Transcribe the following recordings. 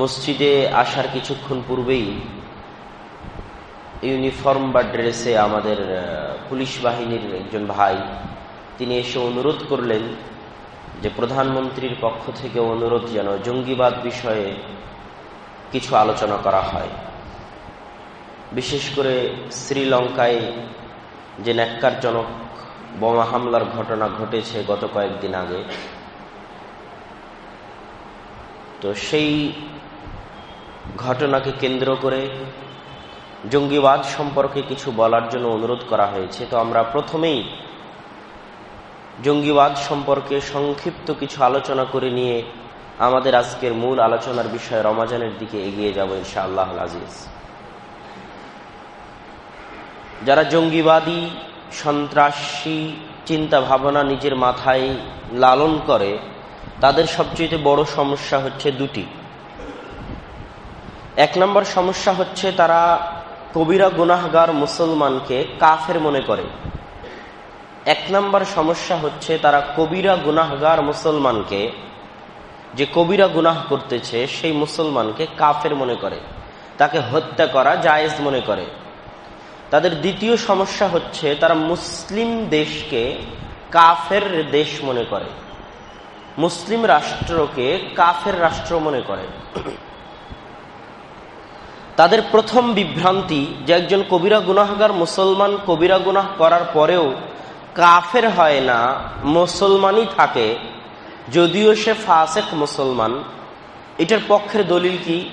মসজিদে আসার কিছুক্ষণ পূর্বেই ইউনিফর্ম বা ড্রেসে আমাদের পুলিশ বাহিনীর একজন ভাই, তিনি এসে অনুরোধ করলেন যে প্রধানমন্ত্রীর পক্ষ থেকে অনুরোধ যেন জঙ্গিবাদ বিষয়ে কিছু আলোচনা করা হয়। বিশেষ করে শ্রীলঙ্কায় যে ন্যাক্কারজনক বোমা হামলার ঘটনা ঘটেছে গত কয়েকদিন আগে, তো সেই ঘটনাকে কেন্দ্র করে জঙ্গিবাদ সম্পর্কে কিছু বলার জন্য অনুরোধ করা হয়েছে। তো আমরা প্রথমেই জঙ্গিবাদ সম্পর্কে সংক্ষিপ্ত কিছু আলোচনা করে নিয়ে আমাদের আজকের মূল আলোচনার বিষয়ে রমাজানের দিকে এগিয়ে যাব ইনশা আল্লাহ আজিজ। যারা জঙ্গিবাদী, সন্ত্রাসী চিন্তা ভাবনা নিজের মাথায় লালন করে, তাদের সবচেয়ে বড় সমস্যা হচ্ছে দুটি। এক নম্বর সমস্যা হচ্ছে তারা কবিরা গুনাহগার মুসলমানকে কাফের মনে করে। এক নম্বর সমস্যা হচ্ছে তারা কবিরা গুনাহগার মুসলমানকে, যে কবিরা গুনাহ করতেছে সেই মুসলমানকে কাফের মনে করে। তাকে হত্যা করা জায়েজ মনে করে। তাদের দ্বিতীয় সমস্যা হচ্ছে তারা মুসলিম দেশকে কাফের দেশ মনে করে। মুসলিম রাষ্ট্রকে কাফের রাষ্ট্র মনে করে। তাদের প্রথম বিভ্রান্তি যে একজন কবিরা গুনাহগার মুসলমান কবিরা গুনাহ করার পরেও কাফের হয় না, মুসলমানই থাকে, যদিও সে ফাসেক মুসলমান। এটার পক্ষের দলিল কি?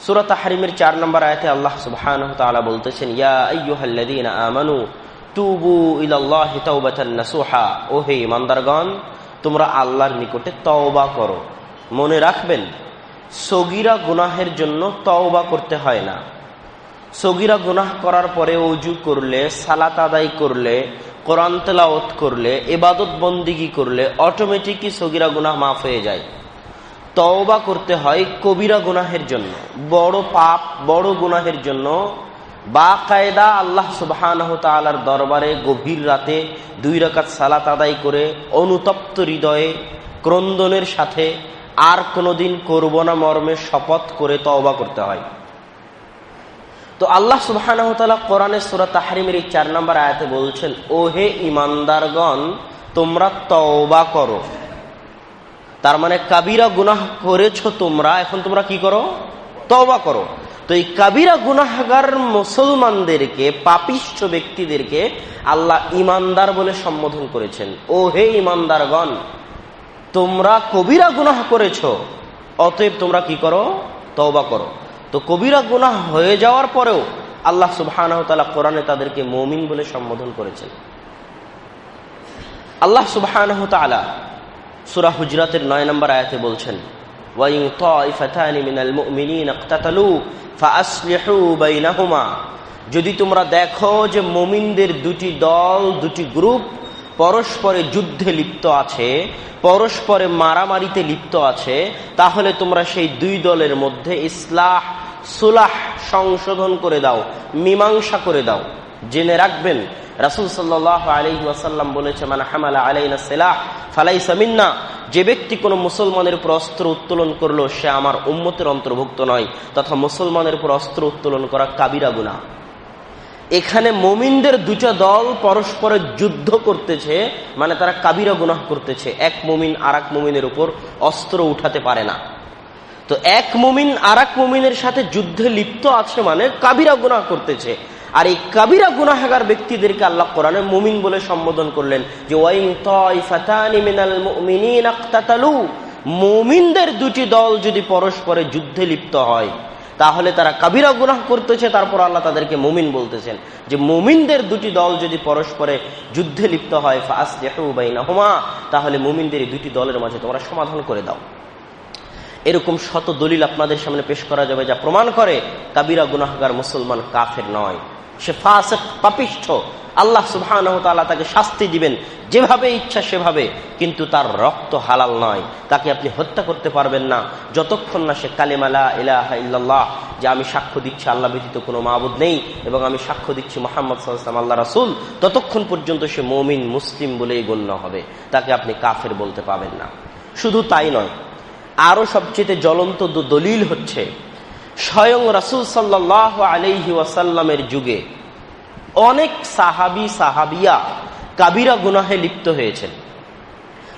সুরত হারিমের চার নম্বর আয়তে আল্লাহ সুবহান বলতেছেন, ইয়া আমানু তুবু ইমানদারগণ তোমরা আল্লাহর নিকটে তওবা করো। মনে রাখবেন সগিরা গুনাহের জন্য তওবা করতে হয় না। সগিরা গুনাহ করার পরে অজু করলে, সালাত আদায় করলে, কোরআন তেলাওত করলে এবাদত বন্দিগি করলে অটোমেটিকই সগিরা গুনাহ মাফ হয়ে যায়। তওবা করতে হয় কবিরা গুনাহের জন্য, বড় পাপ, বড় গুনাহের জন্য। বা কায়দা আল্লাহ সুবাহান তালার দরবারে গভীর রাতে দুই রাকাত সালাত আদায় করে, অনুতপ্ত হৃদয়ে ক্রন্দনের সাথে আর কোনোদিন করব না মর্মে শপথ করে তওবা করতে হয়। তো আল্লাহ সুবাহ কোরআনের সুরা তাহারিমের এই চার নম্বর আয়াতে বলছেন ও হে ইমানদারগণ, তোমরা তওবা করো। তার মানে কাবিরা গুনাহ করেছ তোমরা, এখন তোমরা কি করো? তওবা করো। তো এই কাবিরা গুনাহগার মুসলমানদেরকে, পাপিষ্ঠ ব্যক্তিদেরকে আল্লাহ ইমানদার বলে সম্বোধন করেছেন ও হে ইমানদারগণ তোমরা কবিরা গুনাহ করেছ, অতএব তোমরা কি করো? তওবা করো। তো কবিরা গুনাহ হয়ে যাওয়ার পরেও আল্লাহ সুবহান কোরআনে তাদেরকে মমিন বলে সম্বোধন করেছেন। আল্লাহ সুবহান সুরা হুজরাতের নয় নম্বর আয়াতে বলছেন যদি তোমরা দেখো যে মমিনদের দুটি দল, দুটি গ্রুপ পরস্পরে যুদ্ধে লিপ্ত আছে, পরস্পরে মারামারিতে লিপ্ত আছে, তাহলে তোমরা সেই দুই দলের মধ্যে ইসলাহ, সুলাহ সংশোধন করে দাও, মীমাংসা করে দাও। জেনে রাখবেন, রাসুল সাল্লাহ বলেছে মানে হামালা আলাইনা সেলাহ ফালাই সামিন্না যে ব্যক্তি কোনো মুসলমানের উপর অস্ত্র উত্তোলন করল, সে আমার উম্মতের অন্তর্ভুক্ত নয়, তথা মুসলমানের উপর অস্ত্র উত্তোলন করা কাবিরা গুনা এখানে মমিনদের দুটা দল পরস্পরের যুদ্ধ করতেছে মানে তারা কাবিরা গুনাহ করতেছে। এক মমিন আর এক মমিনের উপর অস্ত্র উঠাতে পারে না। তো এক মুমিন আর এক মুমিনের সাথে যুদ্ধে লিপ্ত আছে মানে কাবিরা গুনাহ করতেছে। আর এই কাবিরা গুনাহাগার ব্যক্তিদেরকে আল্লাহ কোরআনে মুমিন বলে সম্বোধন করলেন যে মুমিনদের দুটি দল যদি পরস্পরে যুদ্ধে লিপ্ত হয় তাহলে তারা কাবিরা গুনাহ করতেছে, তারপর আল্লাহ তাদেরকে মুমিন বলতেছেন যে মুমিনদের দুটি দল যদি পরস্পরে যুদ্ধে লিপ্ত হয় তাহলে মুমিনদের এই দুটি দলের মাঝে তোমরা সমাধান করে দাও। এরকম শত দলিল আপনাদের সামনে পেশ করা যাবে, যা প্রমাণ করে কাবিরা গুনাহগার মুসলমান কাফের নয়। সে ফাসেক পাপিষ্ঠ। আল্লাহ সুবাহ তাকে শাস্তি দিবেন, যেভাবে ইচ্ছা সেভাবে, কিন্তু তার রক্ত হালাল নয়। তাকে আপনি হত্যা করতে পারবেন না। যতক্ষণ না সে কালেমালা ইলাহা যে আমি সাক্ষ্য দিচ্ছি, আল্লাহ ব্যতীত কোনো মাহবুদ নেই, এবং আমি সাক্ষ্য দিচ্ছি মোহাম্মদ সাল্লাম আল্লাহ রাসুল, ততক্ষণ পর্যন্ত সে মমিন, মুসলিম বলেই গণ্য হবে। তাকে আপনি কাফের বলতে পাবেন না। শুধু তাই নয়, আরও সবচেয়ে জ্বলন্ত দলিল হচ্ছে স্বয়ং রাসুল সাল্লাহ আলহি ওয়াসাল্লামের যুগে অনেক সাহাবি, সাহাবিয়া কাবিরা গুনাহে লিপ্ত হয়েছেন।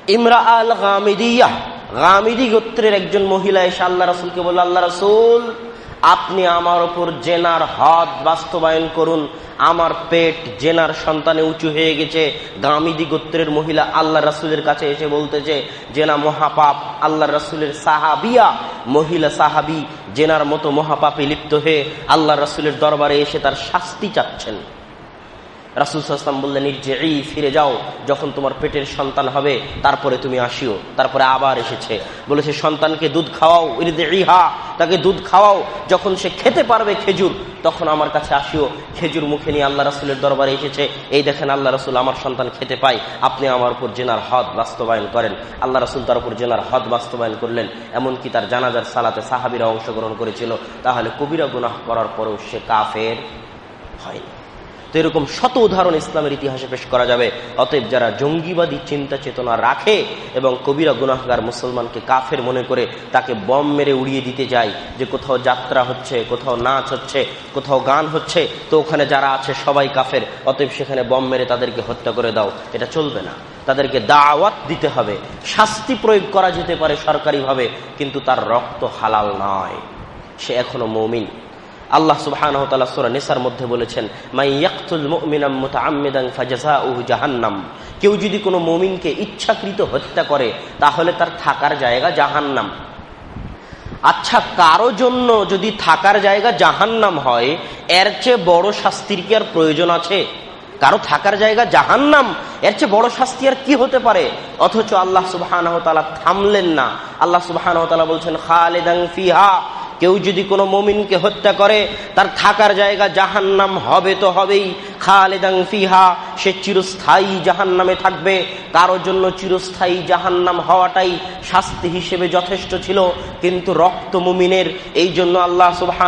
ইমরা আল গামিদিয়া, গামিদি গোত্রের একজন মহিলা এসে আল্লাহ রাসুলকে বলল, আল্লাহ রাসুল আপনি আমার ওপর জেনার হদ বাস্তবায়ন করুন। আমার পেট জেনার সন্তানে উঁচু হয়ে গেছে। গামিদি গোত্রের মহিলা আল্লাহ রাসুলের কাছে এসে বলতেছে, জেনা মহাপাপ আল্লাহ রাসুলের সাহাবিয়া, মহিলা সাহাবি, জেনার মতো মহাপাপে লিপ্ত হয়ে আল্লাহ রাসুলের দরবারে এসে তার শাস্তি চাচ্ছেন। রাসুলাম বললেন যে এই ফিরে যাও। যখন তোমার পেটের সন্তান হবে, তারপরে তুমি আসিও। তারপরে আবার এসেছে। বলেছে, সন্তানকে দুধ খাওয়াও ইহা তাকে দুধ খাওয়াও। যখন সে খেতে পারবে খেজুর, তখন আমার কাছে আসিও। খেজুর মুখে নিয়ে আল্লাহ রাসুলের দরবারে এসেছে। এই দেখেন, আল্লাহ রাসুল আমার সন্তান খেতে পাই আপনি আমার উপর জেনার হদ বাস্তবায়ন করেন। আল্লাহ রাসুল তার উপর জেনার হদ বাস্তবায়ন করলেন। এমনকি তার জানাজার সালাতে সাহাবিরা অংশগ্রহণ করেছিল। তাহলে কবিরা গুনাহ করার পরেও সে কাফের হয়নি। তো এরকম শত উদাহরণ ইসলামের ইতিহাসে পেশ করা যাবে। অতএব যারা জঙ্গিবাদী চিন্তা চেতনা রাখে এবং কবিরা গুনাহগার মুসলমানকে কাফের মনে করে তাকে বম মেরে উড়িয়ে দিতে যায় যে কোথাও যাত্রা হচ্ছে, কোথাও নাচ হচ্ছে, কোথাও গান হচ্ছে, তো ওখানে যারা আছে সবাই কাফের, অতএব সেখানে বম মেরে তাদেরকে হত্যা করে দাও। এটা চলবে না। তাদেরকে দাওয়াত দিতে হবে। শাস্তি প্রয়োগ করা যেতে পারে সরকারিভাবে, কিন্তু তার রক্ত হালাল নয়। সে এখনও মৌমিন। আল্লাহ সুবাহ নেসার মধ্যে বলেছেন জাহান্নাম। কেউ যদি কোনো মমিনকে ইচ্ছাকৃত হত্যা করে, তাহলে তার থাকার জায়গা জাহান্নাম। আচ্ছা কারও জন্য যদি থাকার জায়গা জাহান্নাম হয়, এর চেয়ে বড় শাস্তির কি আর প্রয়োজন আছে? কারও থাকার জায়গা জাহান্নাম, এর চেয়ে বড় শাস্তি আর কি হতে পারে? অথচ আল্লাহ সুবাহ থামলেন না। আল্লাহ সুবাহ বলছেন খালেদাং ফিহা। কেউ যদি কোনো মমিনকে হত্যা করে তার থাকার জায়গা জাহান্নাম হবে তো হবেই। খালেদাং ফিহা, সে চিরস্থায়ী জাহান্নামে থাকবে। কারও জন্য চিরস্থায়ী জাহান্নাম হওয়াটাই শাস্তি হিসেবে যথেষ্ট ছিল। কিন্তু রক্ত মুমিনের, এই জন্য আল্লাহ সুবাহ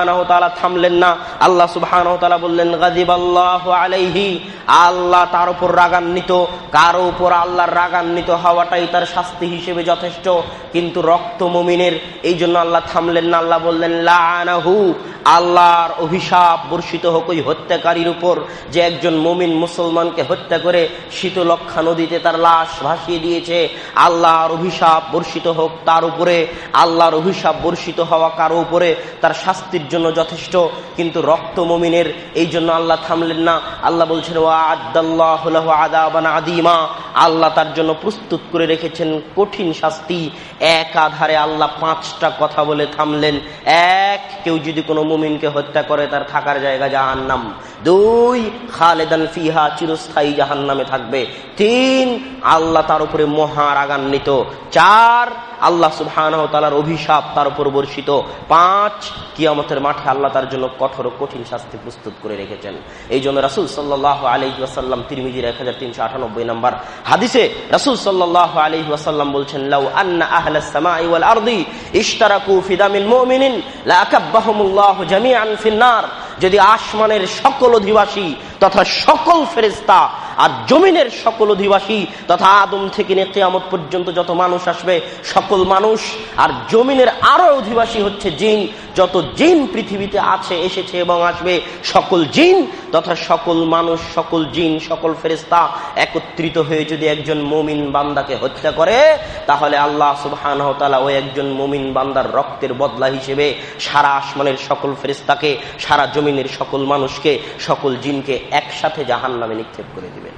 থামলেন না। আল্লাহ সুবাহ বললেন গাজিব আল্লাহ আলাইহি। আল্লাহ তার উপর রাগান্বিত। কারও উপর আল্লাহর রাগান্বিত হওয়াটাই তার শাস্তি হিসেবে যথেষ্ট। কিন্তু রক্ত মুমিনের, এই জন্য আল্লাহ থামলেন না। আল্লাহ বললেন লাহু আল্লাহর অভিশাপ বর্ষিত হোক হত্যাকারীর উপর, যে একজন মমিন মুসলমানকে হত্যা করে শীতলক্ষা নদীতে তার লাশ ভাসিয়ে দিয়েছে। আল্লাহর অভিশাপ বর্ষিত হোক, তার উপরে আল্লাহর অভিশাপ বর্ষিত হওয়া কারও উপরে তার শাস্তির জন্য যথেষ্ট। কিন্তু রক্ত মমিনের এই জন্য আল্লাহ থামলেন না। আল্লাহ বলছেন ও আদিমা আল্লাহ তার জন্য প্রস্তুত করে রেখেছেন কঠিন শাস্তি। এক আধারে আল্লাহ পাঁচটা কথা বলে থামলেন। এক, কেউ যদি কোনো মুমিনকে হত্যা করে, তার থাকার জায়গা জাহান্নাম। দুই খালেদান ফিহা চিরস্থায়ী জাহান্নামে থাকবে। তিন, আল্লাহ তার উপরে মহা রাগান্বিত। চার, আল্লাহ সুবহান তালার অভিশাপ তার উপর বর্ষিত। পাঁচ, কিয়ামতের মাঠে আল্লাহ তার জন্য কঠোর কঠিন শাস্তি প্রস্তুত করে রেখেছেন। এই জন্য রাসুল সাল্লাহ আলহি ওয়াসাল্লাম তিরমিজির এক হাজার তিনশো আটানব্বই নম্বর হাদিসে রাসুল সাল্লাহ আলহি ওয়াসাল্লাম বলছেন, লাউ আন্না আহলা আরদি ইশতারাকু ফিদামিল মুমিনিন লা আকাব্বাহুমুল্লাহু ফিন্নার যদি আসমানের সকল অধিবাসী তথা সকল ফেরেস্তা আর জমিনের সকল অধিবাসী তথা আদম থেকে নিয়ে কেয়ামত পর্যন্ত যত মানুষ আসবে, সকল মানুষ আর জমিনের আরও অধিবাসী হচ্ছে জিন। যত জিন পৃথিবীতে আছে, এসেছে এবং আসবে, সকল জিন তথা সকল মানুষ, সকল জিন, সকল ফেরিস্তা একত্রিত হয়ে যদি একজন মমিন বান্দাকে হত্যা করে, তাহলে আল্লাহ সুবহান ওই একজন মমিন বান্দার রক্তের বদলা হিসেবে সারা আসমানের সকল ফেরিস্তাকে সারা জমিনের সকল মানুষকে, সকল জিনকে একসাথে জাহান নামে নিক্ষেপ করে দিবেন।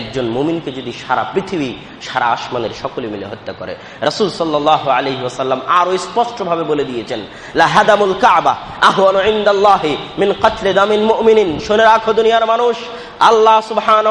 একজন মুমিনকে যদি সারা পৃথিবী, সারা আসমানের সকলে মিলে হত্যা করে, রাসুল সাল্লাহ আলী ওসাল্লাম আরও স্পষ্ট ভাবে বলে দিয়েছেন কাবা মিন শুনে রাখো দুনিয়ার মানুষ আল্লাহ সুবহান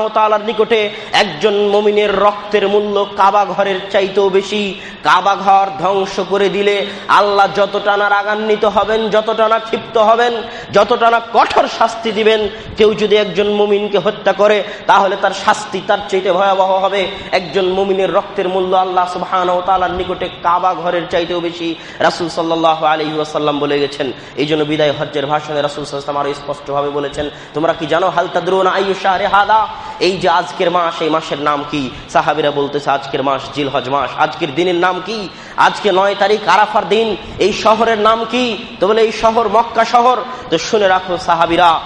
নিকটে একজন মমিনের রক্তের মূল্য কাবা ঘরের চাইতেও বেশি। কাবা ঘর ধ্বংস করে দিলে আল্লাহ যতটা না রাগান্বিত হবেন, যতটা না ক্ষিপ্ত হবেন, যতটা না কঠোর শাস্তি দিবেন, কেউ যদি একজন মমিনকে হত্যা করে, তাহলে তার শাস্তি তার চাইতে ভয়াবহ হবে। একজন মমিনের রক্তের মূল্য আল্লাহ সুবহান তালার নিকটে কাবা ঘরের চাইতেও বেশি। রাসুল সাল্লাহ আলহি আসাল্লাম বলে গেছেন এই জন্য বিদায় হজ্জের ভাষণে রাসুল সাল্লাম আরও স্পষ্টভাবে বলেছেন, তোমরা কি জানো হালতা দ্রোনা আয়ু শাহরে হাদা এই যে আজকের মাস, এই মাসের নাম কি? সাহাবিরা বলতেছে, আজকের মাস জিল হজ মাস। আজকের দিনের নাম কি? আজকে নয় তারিখ আরাফার দিন। এই শহরের নাম কি? তো বলে, এই শহর মক্কা শহর। তো শুনে রাখো সাহাবিরা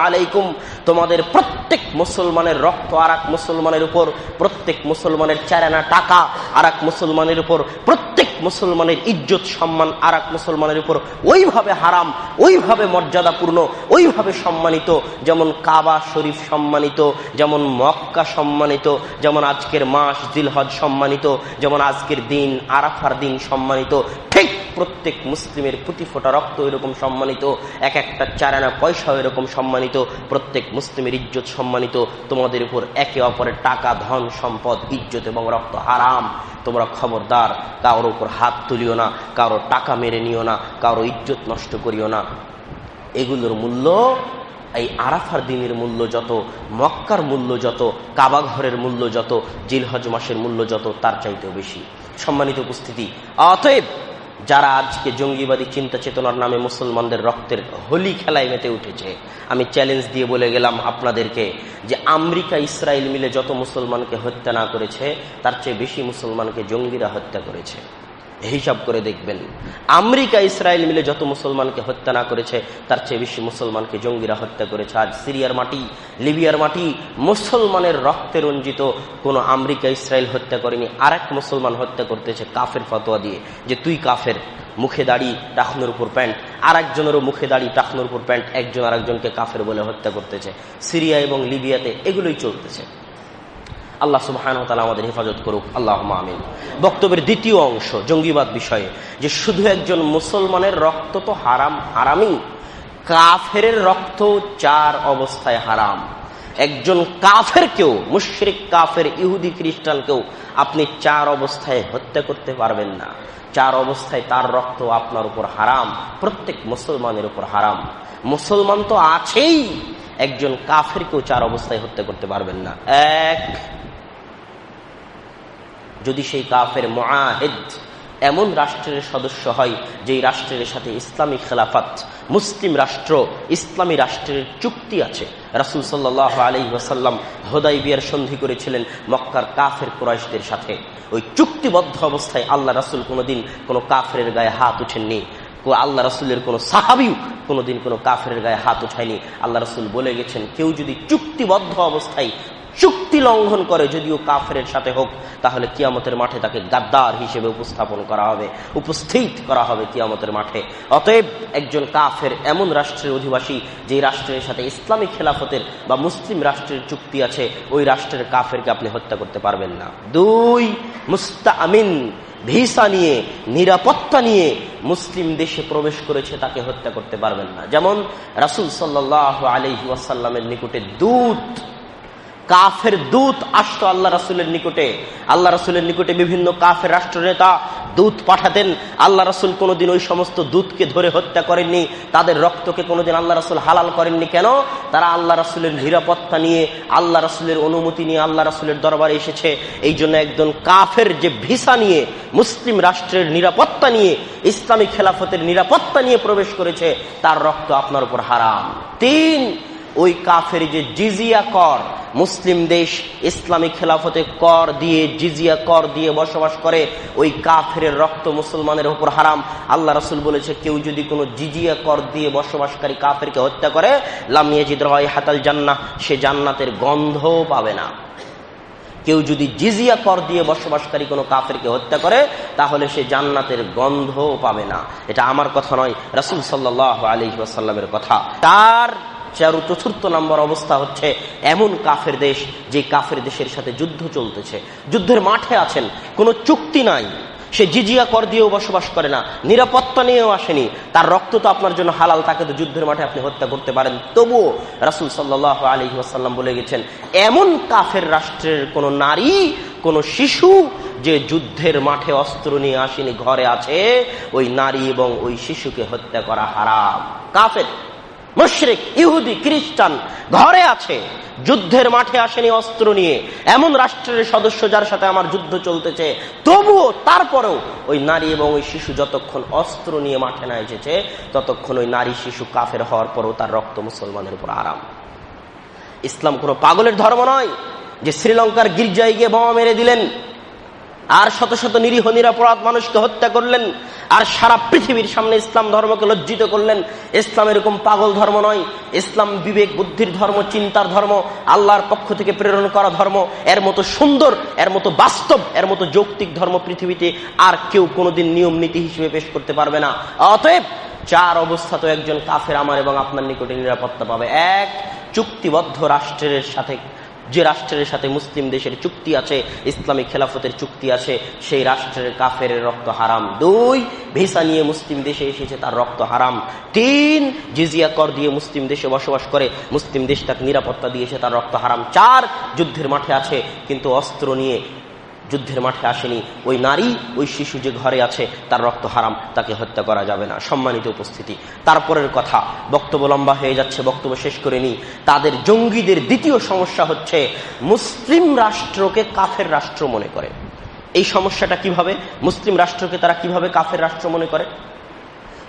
আলাইকুম। তোমাদের প্রত্যেক মুসলমানের রক্ত আর মুসলমানের উপর প্রত্যেক মুসলমানের চারানা টাকা, আর মুসলমানের উপর প্রত্যেক মুসলমানের ইজ্জত, সম্মান, আর মুসলমানের উপর ওইভাবে হারাম, ওইভাবে মর্যাদাপূর্ণ, ওইভাবে সম্মানিত। যেমন কাবা শরীফ সম্মানিত, যেমন মক্কা সম্মানিত, যেমন আজকের মাস দিলহজ সম্মানিত, যেমন আজকের দিন আরাফার দিন সম্মানিত, ঠিক প্রত্যেক মুসলিমের প্রতি ফোটা রক্ত এরকম সম্মানিত, এক একটা চারানা পয়সা এরকম সম্মানিত, প্রত্যেক মুসলিমের ইজ্জত সম্মানিত, তোমাদের উপর একে অপরের টাকা, ধন, সম্পদ, ইজ্জত এবং রক্ত হারাম। তোমরা খবরদার, কারোর উপর হাত তুলিও না কারও টাকা মেরে নিও না কারও ইজ্জত নষ্ট করিও না। এগুলোর মূল্য এই আরাফার দিনের মূল্য যত, মক্কার মূল্য যত, কাবাঘরের মূল্য যত, জিলহজ মাসের মূল্য যত, তার চাইতেও বেশি। সম্মানিত উপস্থিতি, অতএব যারা আজকে জঙ্গিবাদী চিন্তা চেতনার নামে মুসলমানদের রক্তের হোলি খেলায় মেতে উঠেছে, আমি চ্যালেঞ্জ দিয়ে বলে গেলাম আপনাদেরকে যে আমেরিকা, ইসরায়েল মিলে যত মুসলমানকে হত্যা না করেছে, তার চেয়ে বেশি মুসলমানকে জঙ্গিরা হত্যা করেছে। হিসাব করে দেখবেন। আমেরিকা, ইসরায়েল মিলে যত মুসলমানকে হত্যা না করেছে, তার চেয়ে বেশি মুসলমানকে জঙ্গিরা হত্যা করেছে। আজ সিরিয়ার মাটি, লিবিয়ার মাটি, মুসলমানের রক্তে রঞ্জিত কোন আমেরিকা, ইসরায়েল হত্যা করেনি। আর এক মুসলমান হত্যা করতেছে কাফের ফতোয়া দিয়ে যে, তুই কাফের, মুখে দাড়ি টাকনোর উপর প্যান্ট। আর একজনেরও মুখে দাড়ি টাকনোর উপর প্যান্ট, একজন আর একজনকে কাফের বলে হত্যা করতেছে। সিরিয়া এবং লিবিয়াতে এগুলোই চলতেছে। আল্লাহ সুবাহান তালা আমাদের হেফাজত করুক। আল্লাহ আমিন। বক্তব্যের দ্বিতীয় অংশ, জঙ্গিবাদ বিষয়ে, যে শুধু একজন মুসলমানের রক্ত তো হারাম, হারামই। কাফের রক্ত চার অবস্থায় হারাম। একজন কাফের কেউ, মুশ্রিক কাফের, ইহুদি খ্রিস্টানকেও আপনি চার অবস্থায় হত্যা করতে পারবেন না। চার অবস্থায় তার রক্ত আপনার উপর হারাম, প্রত্যেক মুসলমানের উপর হারাম। মুসলমান তো আছেই, একজন কাফেরকেও চার অবস্থায় হত্যা করতে পারবেন না। এক যদি সেই কাফের মহাহেদ এমন রাষ্ট্রের সদস্য হয়, যেই রাষ্ট্রের সাথে ইসলামী খেলাফাত, মুসলিম রাষ্ট্র, ইসলামী রাষ্ট্রের চুক্তি আছে। রাসুল সাল্লাহ আলি ওয়াসাল্লাম হোদাই বিয়ার সন্ধি করেছিলেন মক্কার কাফের কোরআশদের সাথে। ওই চুক্তিবদ্ধ অবস্থায় আল্লাহ রাসুল কোনোদিন কোনো কাফের গায়ে হাত উঠেননি আল্লাহ রসুলের কোনো সাহাবিও কোনোদিন কোনো কাফের গায়ে হাত উঠায়নি আল্লাহ রসুল বলে গেছেন, কেউ যদি চুক্তিবদ্ধ অবস্থায় চুক্তি লঙ্ঘন করে, যদিও কাফের সাথে হোক, তাহলে কিয়ামতের মাঠে তাকে গাদ্দার হিসেবে উপস্থাপন করা হবে, উপস্থিত করা হবে কিয়ামতের মাঠে। অতএব একজন কাফের এমন রাষ্ট্রের অধিবাসী, যে রাষ্ট্রের সাথে ইসলামী খেলাফতের বা মুসলিম রাষ্ট্রের চুক্তি আছে, ওই রাষ্ট্রের কাফেরকে আপনি হত্যা করতে পারবেন না। দুই মুস্তা আমিন ভিসা নিয়ে, নিরাপত্তা নিয়ে মুসলিম দেশে প্রবেশ করেছে, তাকে হত্যা করতে পারবেন না। যেমন রাসুল সাল্লাহ আলহি ওয়াসাল্লামের নিকটে দূত কাফের দূত আসতো আল্লাহ রাসুলের নিকটে। আল্লাহ রাসুলের নিকটে বিভিন্ন কাফের রাষ্ট্র নেতা দূত পাঠাতেন। আল্লাহ রাসুল কোনোদিন ওই সমস্ত দূতকে ধরে হত্যা করেননি। তাদের রক্তকে কোনোদিন আল্লাহ রাসুল হালাল করেননি। কেন? তারা আল্লাহ রাসুলের নিরাপত্তা নিয়ে, আল্লাহ রাসুলের অনুমতি নিয়ে আল্লাহ রাসুলের দরবারে এসেছে। এই জন্য একজন কাফের যে ভিসা নিয়ে, মুসলিম রাষ্ট্রের নিরাপত্তা নিয়ে, ইসলামী খেলাফতের নিরাপত্তা নিয়ে প্রবেশ করেছে, তার রক্ত আপনার উপর হারাম। তিন ওই কাফের যে জিজিয়া কর, মুসলিম দেশ ইসলামী খেলাফতে কর দিয়ে, জিজিয়া কর দিয়ে বসবাস করে, ওই কাফের রক্ত মুসলমানের উপর হারাম। আল্লাহ রসুল বলেছে, কেউ যদি কোনো জিজিয়া কর দিয়ে বসবাসকারী কাফেরকে হত্যা করে লামিয়াজিদ রয় হাতাল জান্না সে জান্নাতের গন্ধও পাবে না। কেউ যদি জিজিয়া কর দিয়ে বসবাসকারী কোনো কাফেরকে হত্যা করে, তাহলে সে জান্নাতের গন্ধও পাবে না। এটা আমার কথা নয়, রসুল সাল্লাহ আলী ওয়াসাল্লামের কথা। তার চারু চতুর্থ নম্বর অবস্থা হচ্ছে এমন কাফের দেশ যে কাফের দেশের সাথে যুদ্ধ চলতেছে। যুদ্ধের মাঠে আছেন, কোনো চুক্তি নাই। সে জিজিয়া কর দিয়েও বসবাস করে না, নিরাপত্তা নিয়েও আসেনি। তার রক্ত তো আপনার জন্য হালাল, তাকে তো যুদ্ধের মাঠে আপনি হত্যা করতে পারেন। তবুও রাসুল সাল্লাহ আলী আসাল্লাম বলে গেছেন, এমন কাফের রাষ্ট্রের কোন নারী, কোন শিশু যে যুদ্ধের মাঠে অস্ত্র নিয়ে আসেনি, ঘরে আছে, ওই নারী এবং ওই শিশুকে হত্যা করা হারাম। কাফের মুশরিক, ইহুদি, খ্রিস্টান ঘরে আছে। যুদ্ধের মাঠে আসেনি অস্ত্র নিয়ে। এমন রাষ্ট্রের সদস্য যার সাথে আমার যুদ্ধ চলতেছে, তবুও তারপরেও ওই নারী এবং ওই শিশু যতক্ষণ অস্ত্র নিয়ে মাঠে না এসেছে, ততক্ষণ ওই নারী শিশু কাফের হওয়ার পরও তার রক্ত মুসলমানের উপর আরাম। ইসলাম কোনো পাগলের ধর্ম নয় যে শ্রীলঙ্কার গির্জায় গিয়ে বোমা মেরে দিলেন। আর শত শত নিরীহ, নিরাপরাধ মানুষকে হত্যা করলেন, আর সারা পৃথিবীর সামনে ইসলাম ধর্মকে লজ্জিত করলেন। ইসলাম এরকম পাগল ধর্ম নয়। ইসলাম বিবেক, বুদ্ধির ধর্ম, চিন্তার ধর্ম, আল্লাহর পক্ষ থেকে প্রেরণ করা ধর্ম। এর মতো সুন্দর, এর মতো বাস্তব, এর মতো যৌক্তিক ধর্ম পৃথিবীতে আর কেউ কোনোদিন নিয়ম নীতি হিসেবে পেশ করতে পারবে না। অতএব চার অবস্থা তো একজন কাফের আমার এবং আপনার নিকটে নিরাপত্তা পাবে। এক চুক্তিবদ্ধ রাষ্ট্রের সাথে যে রাষ্ট্রের সাথে মুসলিম দেশের চুক্তি আছে ইসলামী খেলাফতের চুক্তি আছে, সেই রাষ্ট্রের কাফের রক্ত হারাম। দুই, ভিসা নিয়ে মুসলিম দেশে এসেছে তার রক্ত হারাম। তিন, জিজিয়া কর দিয়ে মুসলিম দেশে বসবাস করে, মুসলিম দেশ তাকে নিরাপত্তা দিয়েছে তার রক্ত হারাম। চার, যুদ্ধের মাঠে আছে, কিন্তু অস্ত্র নিয়ে যুদ্ধের মাঠে আসেনি। ওই নারী, ওই শিশু যে ঘরে আছে, তার রক্ত হারাম, তাকে হত্যা করা যাবে না। সম্মানিত উপস্থিতি। তারপরের কথা, বক্তব্য লম্বা হয়ে যাচ্ছে, বক্তব্য শেষ করে নি তাদের জঙ্গিদের দ্বিতীয় সমস্যা হচ্ছে, মুসলিম রাষ্ট্রকে কাফের রাষ্ট্র মনে করে। এই সমস্যাটা কীভাবে? মুসলিম রাষ্ট্রকে তারা কীভাবে কাফের রাষ্ট্র মনে করে?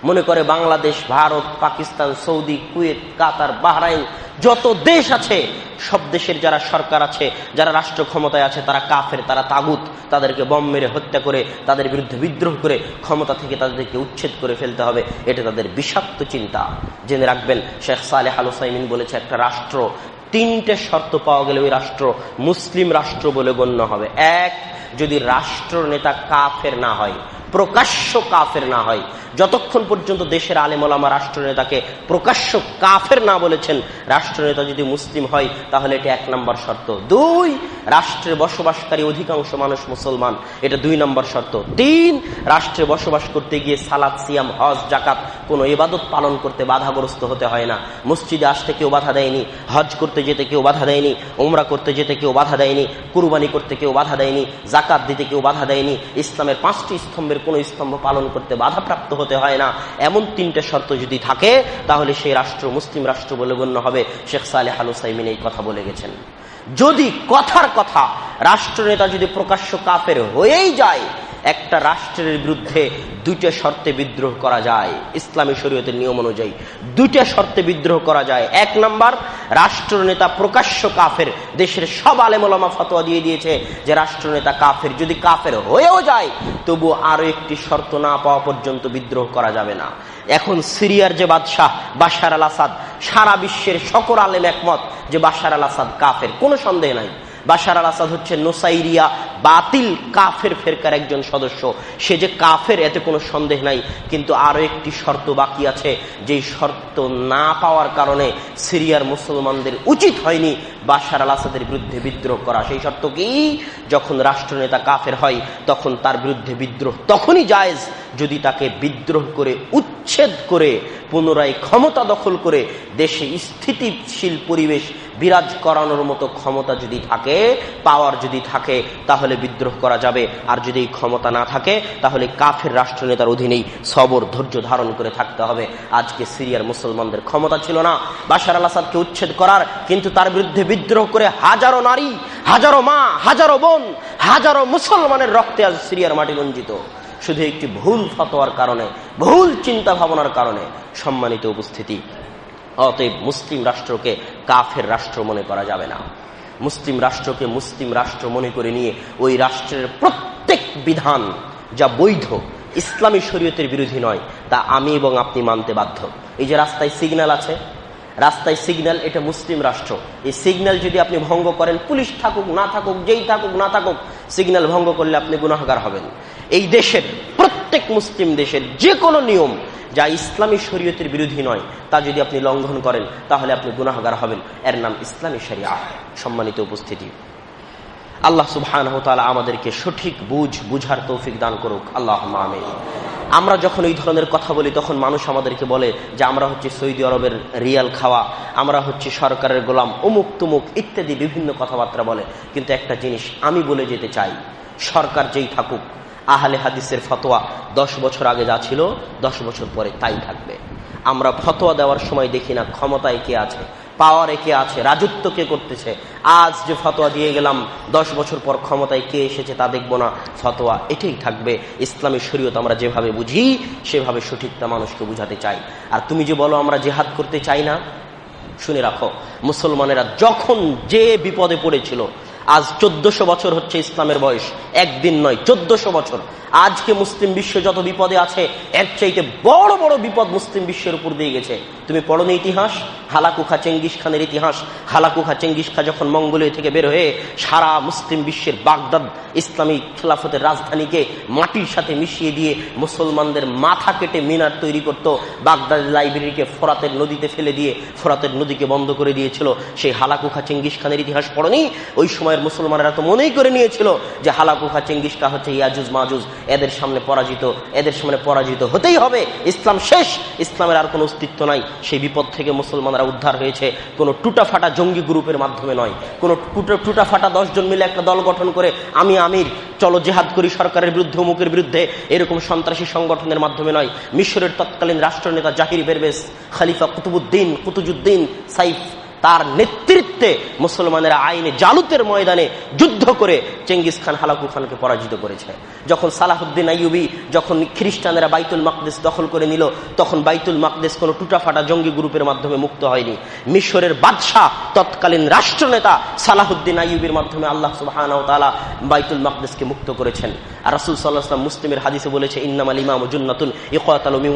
মনে করে Bangladesh, Bharat, Pakistan, Saudi, Kuwait, Qatar, Bahrain যত দেশ আছে, সব দেশের যারা সরকার আছে, যারা রাষ্ট্র ক্ষমতায় আছে, তারা কাফের, তারা তাগুত, তাদেরকে বম মেরে হত্যা করে, তাদের বিরুদ্ধে বিদ্রোহ করে ক্ষমতা থেকে তাদেরকে উচ্ছেদ করে ফেলতে হবে, এটা তাদের বিষাক্ত চিন্তা। জেনে রাখবেন, শেখ সালেহ আল সাইমিন বলেছে, একটা রাষ্ট্র, তিনটে শর্ত পাওয়া গেলে ওই রাষ্ট্র মুসলিম রাষ্ট্র বলে গণ্য হবে। এক, যদি রাষ্ট্র নেতা কাফের না হয় প্রকাশ্য কাফের না হয়। যতক্ষণ পর্যন্ত দেশের আলেমলামা রাষ্ট্রনেতাকে প্রকাশ্য কাফের না বলেছেন, রাষ্ট্রনেতা যদি মুসলিম হয়, তাহলে এটা এক নম্বর শর্ত। দুই, রাষ্ট্রে বসবাসকারী অধিকাংশ মানুষ মুসলমান। এটা দুই নম্বর শর্ত। তিন, রাষ্ট্রে বসবাস করতে গিয়ে সালাদ সিয়াম, হজ জাকাত কোনো ইবাদত পালন করতে বাধাগ্রস্ত হতে হয় না। মসজিদে আসতে কেউ বাধা দেয়নি, হজ করতে যেতে কেউ বাধা দেয়নি ওমরা করতে যেতে কেউ বাধা দেয়নি, কুরবানি করতে কেউ বাধা দেয়নি জাকাত দিতে কেউ বাধা দেয়নি, ইসলামের পাঁচটি স্তম্ভের কোন স্তম্ভ পালন করতে বাধাপ্রাপ্ত হতে হয় না। এমন তিনটে শর্ত যদি থাকে, তাহলে সেই রাষ্ট্র মুসলিম রাষ্ট্র বলে গণ্য হবে। শেখ সালেহ হালু সাইমিন এই কথা বলে গেছেন। যদি কথার কথা রাষ্ট্রনেতা যদি প্রকাশ্য কাপের হয়েই যায় একটা রাষ্ট্রের বিরুদ্ধে দুইটা শর্তে বিদ্রোহ করা যায়, ইসলামী শরীয়তের নিয়ম অনুযায়ী। দুইটা শর্তে বিদ্রোহ করা যায়। এক নাম্বার, রাষ্ট্রনেতা প্রকাশ্য কাফের, দেশের সব আলেমলামা ফতোয়া দিয়ে দিয়েছে যে রাষ্ট্রনেতা কাফের যদি কাফের হয়েও যায়, তবু আরও একটি শর্ত না পাওয়া পর্যন্ত বিদ্রোহ করা যাবে না। এখন সিরিয়ার যে বাদশাহ বাশার আল আসাদ, সারা বিশ্বের সকল আলেম একমত যে বাশার আল আসাদ কাফের। কোনো সন্দেহ নাই। বাশার আল আসাদ হচ্ছে নোসাইরিয়া, বাতিল কাফের ফেরকার একজন সদস্য। সে যে কাফের, এতে কোনো সন্দেহ নাই। কিন্তু আরও একটি শর্ত বাকি আছে, যেই শর্ত না পাওয়ার কারণে সিরিয়ার মুসলমানদের উচিত হয়নি বাশার আল আসাদের বিরুদ্ধে বিদ্রোহ করা। সেই শর্ত কি? যখন রাষ্ট্রনেতা কাফের হয়, তখন তার বিরুদ্ধে বিদ্রোহ তখনই জায়েজ। যদি তাকে বিদ্রোহ করে, উচ্ছেদ করে, পুনরায় ক্ষমতা দখল করে দেশে স্থিতিশীল পরিবেশ বিরাজ করানোর মতো ক্ষমতা যদি থাকে পাওয়ার যদি থাকে, তাহলে বিদ্রোহ করা যাবে। আর যদি ক্ষমতা না থাকে, তাহলে কাফের রাষ্ট্রনেতার অধীনেই সবর ধৈর্য ধারণ করে থাকতে হবে। আজকে সিরিয়ার মুসলমানদের ক্ষমতা ছিল না। বাশার আল আসাদকে উচ্ছেদ করার, কিন্তু তার বিরুদ্ধে বিদ্রোহ করে হাজারো নারী, হাজারো মা, হাজারো বোন, হাজারো মুসলমানের রক্তে আজ সিরিয়ার মাটি রঞ্জিত। শুধু একটি ভুল ফতোয়ার কারণে, ভুল চিন্তা ভাবনার কারণে সম্মানিত উপস্থিতি। অতএব মুসলিম রাষ্ট্রকে কাফের রাষ্ট্র মনে করা যাবে না। মুসলিম রাষ্ট্রকে মুসলিম রাষ্ট্র মনে করে নিয়ে ওই রাষ্ট্রের প্রত্যেক বিধান যা বৈধ, ইসলামী শরীয়তের বিরোধী নয়, তা আমি এবং আপনি মানতে বাধ্য। এই যে রাস্তায় সিগন্যাল আছে, রাস্তায় সিগন্যাল এটা মুসলিম রাষ্ট্র। এই সিগন্যাল যদি আপনি ভঙ্গ করেন, পুলিশ থাকুক, না থাকুক, যেই থাকুক, না থাকুক, সিগন্যাল ভঙ্গ করলে আপনি গুণাহার হবেন। এই দেশের প্রত্যেক মুসলিম দেশের যে কোনো নিয়ম যা ইসলামী শরীয়তের বিরোধী নয়, তা যদি আপনি লঙ্ঘন করেন, তাহলে আপনি গুনাহগার হবেন। এর নাম ইসলামী শরিয়া। সম্মানিত উপস্থিতি। আল্লাহ সুবহান আমাদেরকে সঠিক বুঝ, বুঝার তৌফিক দান করুক। আল্লাহ আমিন। আমরা যখন এই ধরনের কথা বলি, তখন মানুষ আমাদেরকে বলে যে আমরা হচ্ছে সৌদি আরবের রিয়াল খাওয়া, আমরা হচ্ছে সরকারের গোলাম অমুক তুমুক ইত্যাদি বিভিন্ন কথাবার্তা বলে। কিন্তু একটা জিনিস আমি বলে যেতে চাই, সরকার যেই থাকুক আহলে হাদিসের ফতোয়া দশ বছর আগে যা ছিল, দশ বছর পরে তাই থাকবে। আমরা ফতোয়া দেওয়ার সময় দেখি না ক্ষমতায় কে আছে, পাওয়ারে কে আছে, রাজত্ব কে করতেছে। আজ যে ফতোয়া দিয়ে গেলাম, দশ বছর পর ক্ষমতায় কে এসেছে তা দেখব না। ফতোয়া এটাই থাকবে। ইসলামী শরীয়ত আমরা যেভাবে বুঝি, সেভাবে সঠিকটা মানুষকে বুঝাতে চাই। আর তুমি যে বলো আমরা জেহাদ করতে চাই না, শুনে রাখো, মুসলমানেরা যখন যে বিপদে পড়েছিল আজ চোদ্দশো বছর হচ্ছে ইসলামের বয়স। একদিন নয়, চোদ্দশো বছর। আজকে মুসলিম বিশ্ব যত বিপদে আছে, এর চাইতে বড় বড় বিপদ মুসলিম বিশ্বের উপর দিয়ে গেছে। তুমি পড়নি ইতিহাস? হালাকুখা চেঙ্গিস খানের ইতিহাস। হালাকুখা চেঙ্গিস খা যখন মঙ্গলীয় থেকে বের হয়ে সারা মুসলিম বিশ্বের বাগদাদ ইসলামী খেলাফতের রাজধানীকে মাটির সাথে মিশিয়ে দিয়ে মুসলমানদের মাথা কেটে মিনার তৈরি করত বাগদাদ লাইব্রেরিকে ফোরাতের নদীতে ফেলে দিয়ে ফোরাতের নদীকে বন্ধ করে দিয়েছিল। সেই হালাকুখা চেঙ্গিস খানের ইতিহাস পড়নি ওই সময়ের মুসলমানেরা তো মনেই করে নিয়েছিল যে হালাকুখা চেঙ্গিস খা হচ্ছে ইয়াজুজ, মাজুজ, এদের সামনে পরাজিত, এদের সামনে পরাজিত হতেই হবে। ইসলাম শেষ, ইসলামের আর কোনো অস্তিত্ব নাই। সেই বিপদ থেকে মুসলমানরা উদ্ধার হয়েছে। কোনো টুটা ফাটা জঙ্গি গ্রুপের মাধ্যমে নয়। কোনো টুটা ফাটা দশজন মিলে একটা দল গঠন করে আমি আমির, চলো জেহাদ করি সরকারের বিরুদ্ধে, অমুকের বিরুদ্ধে, এরকম সন্ত্রাসী সংগঠনের মাধ্যমে নয়। মিশরের তৎকালীন রাষ্ট্রনেতা জাহির বেরবেস, খালিফা কুতুবুদ্দিন, কুতুজুদ্দিন সাইফ তার নেতৃত্বে মুসলমানেরা আইনে জালুতের ময়দানে যুদ্ধ করে চেঙ্গিস খান হালাকু খানকে পরাজিত করেছে যখন সালাহুদ্দিন আইয়ুবি যখন খ্রিস্টানেরা বাইতুল মাকদেশ দখল করে নিল, তখন বাইতুল মাকদেশ কোনো টুটাফাটা জঙ্গি গ্রুপের মাধ্যমে মুক্ত হয়নি। মিশরের বাদশাহ তৎকালীন রাষ্ট্রনেতা সালাহুদ্দিন আইয়ুবির মাধ্যমে আল্লাহ সুবাহ বাইতুল মাকদেশকে মুক্ত করেছেন। আর রাসুল সাল্লাহাম মুসলিমের হাদিসে বলেছে ইন্নাম আলিমা মুজুন্নাতুন ইকাতালমি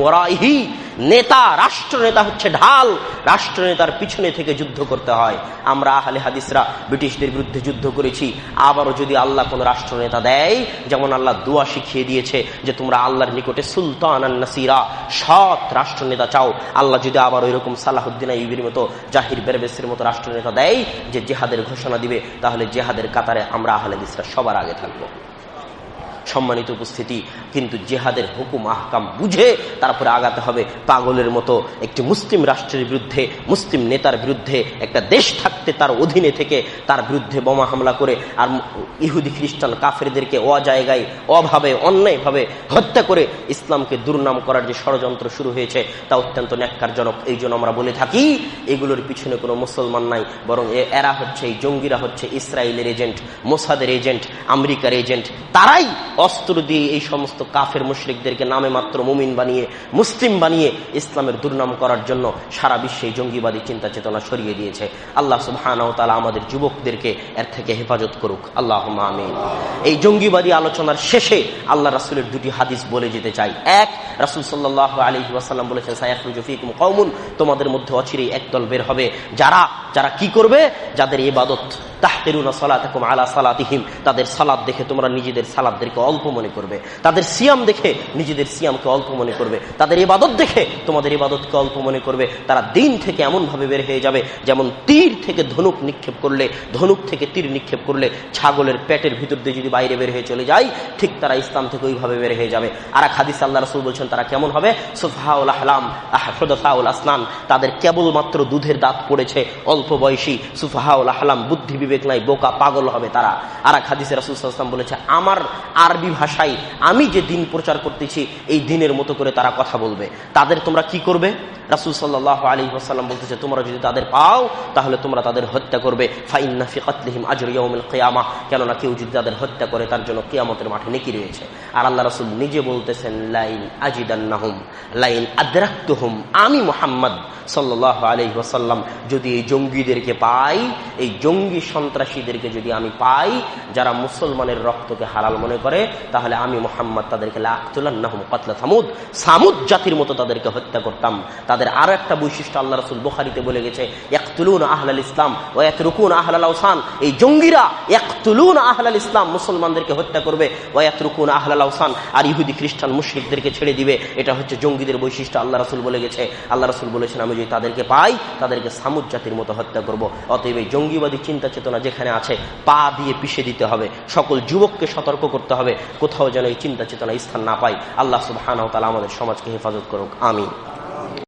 নেতা, রাষ্ট্রনেতা হচ্ছে ঢাল। রাষ্ট্রনেতার পিছনে থেকে যুদ্ধ করতে হয়। আমরা আহলে হাদিসরা ব্রিটিশদের বিরুদ্ধে যুদ্ধ করেছি। আবারও যদি আল্লাহ কোন রাষ্ট্রনেতা দেয়, যেমন আল্লাহ দোয়া শিখিয়ে দিয়েছে যে তোমরা আল্লাহর নিকটে সুলতান নাসিরা, সৎ রাষ্ট্রনেতা চাও। আল্লাহ যদি আবার ওইরকম সালাহুদ্দিন ইবির মতো, জাহির বেরবেসের মতো রাষ্ট্রনেতা দেয়, যে জেহাদের ঘোষণা দিবে, তাহলে জেহাদের কাতারে আমরা আহলে হাদিসরা সবার আগে থাকব। সম্মানিত উপস্থিতি, কিন্তু জেহাদের হুকুম, আহকাম বুঝে তারপরে আগাতে হবে। পাগলের মতো একটি মুসলিম রাষ্ট্রের বিরুদ্ধে, মুসলিম নেতার বিরুদ্ধে একটা দেশ থাকতে তার অধীনে থেকে তার বিরুদ্ধে বোমা হামলা করে আর ইহুদি খ্রিস্টান কাফেরদেরকে অজায়গায়, অভাবে, অন্যায়ভাবে হত্যা করে ইসলামকে দুর্নাম করার যে ষড়যন্ত্র শুরু হয়েছে, তা অত্যন্ত ন্যাক্কারজনক। এই জন্য আমরা বলে থাকি, এগুলোর পিছনে কোনো মুসলমান নাই, বরং এরা হচ্ছে এই জঙ্গিরা হচ্ছে ইসরায়েলের এজেন্ট, মোসাদের এজেন্ট, আমেরিকার এজেন্ট। তারাই অস্ত্র দিয়ে এই সমস্ত কাফের মুশ্রিকদেরকে নামে মাত্র মুমিন বানিয়ে, মুসলিম বানিয়ে ইসলামের দুর্নাম করার জন্য সারা বিশ্বে জঙ্গিবাদী চিন্তা চেতনা সরিয়ে দিয়েছে। আল্লাহ সুবহানাও তালা আমাদের যুবকদেরকে এর থেকে হেফাজত করুক। আল্লাহ আমিন। এই জঙ্গিবাদী আলোচনার শেষে আল্লাহ রাসুলের দুটি হাদিস বলে যেতে চাই। এক, রাসুল সাল্লাহ আলী ওয়াসাল্লাম বলেছেন সাইফুজফিকুম কৌমুন তোমাদের মধ্যে অচিরেই একদল বের হবে। যারা যারা কি করবে? যাদের ইবাদত তাহতেরুনা সালাতাকুম আলা সালাতিহিম তাদের সালাদ দেখে তোমরা নিজেদের সালাদদেরকে অল্প মনে করবে। তাদের সিয়াম দেখে নিজেদের সিয়ামকে অল্প মনে করবে। তাদের ইবাদত দেখে তোমাদের ইবাদতকে অল্প মনে করবে। তারা দিন থেকে এমনভাবে বের হয়ে যাবে, যেমন তীর থেকে ধনুক নিক্ষেপ করলে, ধনুক থেকে তীর নিক্ষেপ করলে ছাগলের পেটের ভিতর দিয়ে যদি বাইরে বের হয়ে চলে যায়, ঠিক তারা ইসলাম থেকে ওইভাবে বের হয়ে যাবে। আর এক হাদিস আল্লাহ রসুল বলছেন, তারা কেমন হবে? সুফাউল আহলাম আহফাউল আসনান। তাদের কেবলমাত্র দুধের দাঁত পড়েছে, অল্প বয়সী সুফাহাউল আহলাম বুদ্ধি বিবেক নাই, বোকা পাগল হবে তারা। আর এক হাদিসে রাসুলাম বলেছে, আমার আরবি ভাষায় আমি যে দিন প্রচার করতেছি, এই দিনের মতো করে তারা কথা বলবে। তাদের তোমরা কি করবে? রাসুল সাল্লাহ আলী আসাল্লাম বলতেছে, তোমরা যদি তাদের পাও, তাহলে তোমরা তাদের হত্যা করবে। ফাইন্না ফিকাতলিহিম আজরিয়াউমিল কেয়ামা কেননা কেউ যদি তাদের হত্যা করে, তার জন্য কেয়ামতের মাঠে নেকি রয়েছে। আর আল্লাহ রাসুল নিজে বলতেছেন, লাইন আজিদান্নাহুম, লাইন আদ্রাক্তুহুম, আমি মোহাম্মদ সাল্লাহ আলহি ওসাল্লাম যদি এই জঙ্গিদেরকে পাই, এই জঙ্গি সন্ত্রাসীদেরকে যদি আমি পাই, যারা মুসলমানের রক্তকে হালাল মনে করে, তাহলে আমি মোহাম্মদ তাদেরকে লাখতুল্লাহম কতলা সামুদ সামুদ জাতির মতো তাদেরকে হত্যা করতাম। তাদের আরও একটা বৈশিষ্ট্য আল্লাহ রসুল বোখারিতে বলে গেছে একতুলুন আহলাল ইসলাম ও এক রুকুন আহলাল ওসান এই জঙ্গিরা একতুলুন আহলাল ইসলাম, মুসলমানদেরকে হত্যা করবে ও এক রুকুন আহলাল ওসান আর ইহুদি, খ্রিস্টান, মুশ্রিকদেরকে ছেড়ে দিবে। এটা হচ্ছে জঙ্গিদের বৈশিষ্ট্য আল্লাহ রসুল বলে গেছে। আল্লাহ রসুল বলেছেন, আমি যদি তাদেরকে পাই, তাদেরকে সামুদ জাতির মতো হত্যা করব। অতএব এই জঙ্গিবাদী চিন্তা চেতনা যেখানে আছে, পা দিয়ে পিষে দিতে হবে। সকল যুবককে সতর্ক করতে হবে। কোথাও যেন এই চিন্তা চেতনা স্থান না পাই। আল্লাহ সুবাহ আমাদের সমাজকে হেফাজত করুক। আমি